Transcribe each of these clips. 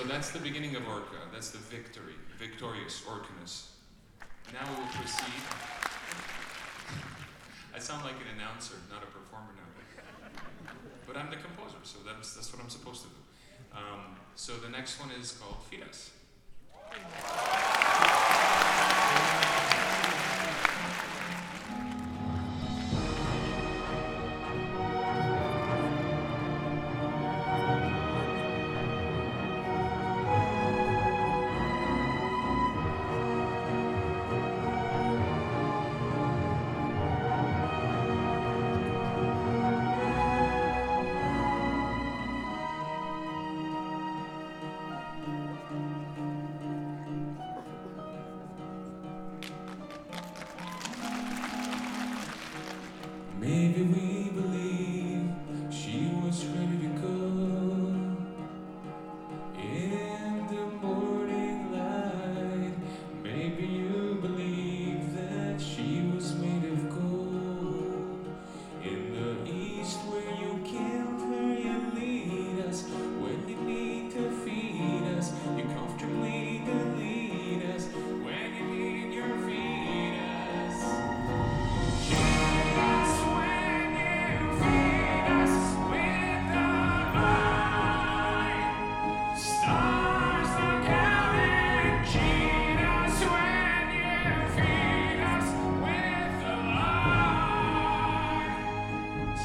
So that's the beginning of Orca. That's the victory, victorious Orcanus. Now we will proceed. I sound like an announcer, not a performer now. But I'm the composer, so that's, that's what I'm supposed to do. Um, so the next one is called Fidas.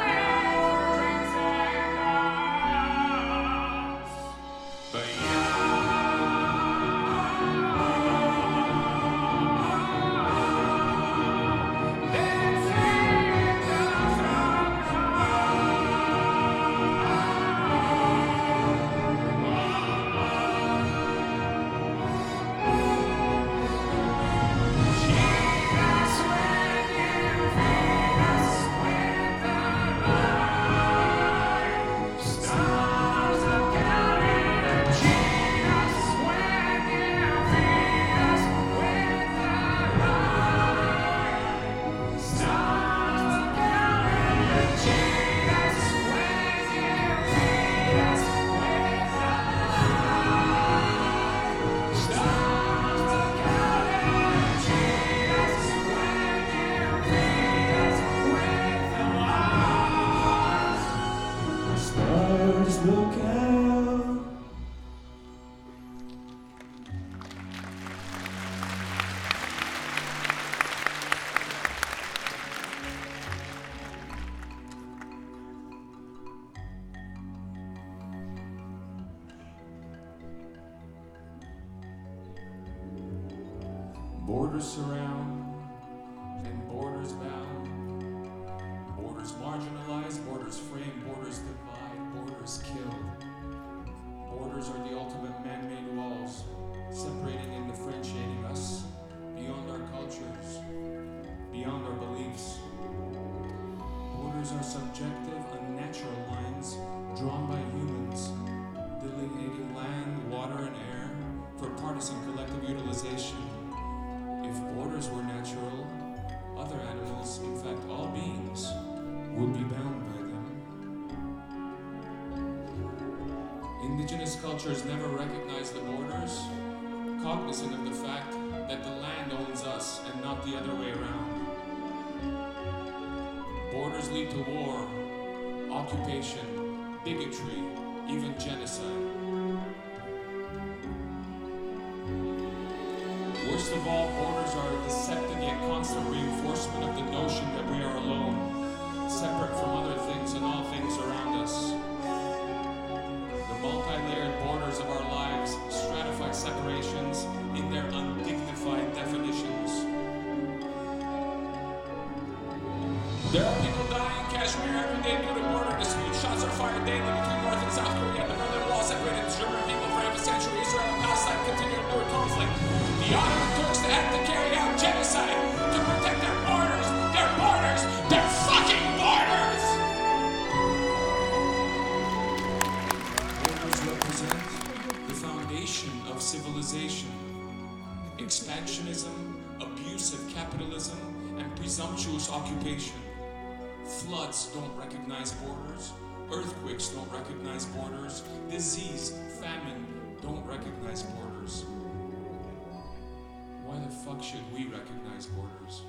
and Borders surround and borders bound. Borders marginalized, borders frame, borders divide, borders kill. Borders are the ultimate man made walls, separating and differentiating us beyond our cultures, beyond our beliefs. Borders are subjective, unnatural lines drawn by humans, delineating land, water, and air for partisan collective utilization. Cultures never recognized the borders, cognizant of the fact that the land owns us and not the other way around. Borders lead to war, occupation, bigotry, even genocide. Worst of all, borders are a deceptive yet constant reinforcement of the notion that we are alone, separate from other things and all things around us. Of our lives stratify separations in their undignified definitions. There are people dying in Kashmir every day due to border disputes. Shots are fired daily between North and South Korea. The Berlin Wall separated the German people for half a century. Israel and Palestine continue to endure conflict. The the foundation of civilization. Expansionism, abusive capitalism, and presumptuous occupation. Floods don't recognize borders. Earthquakes don't recognize borders. Disease, famine don't recognize borders. Why the fuck should we recognize borders?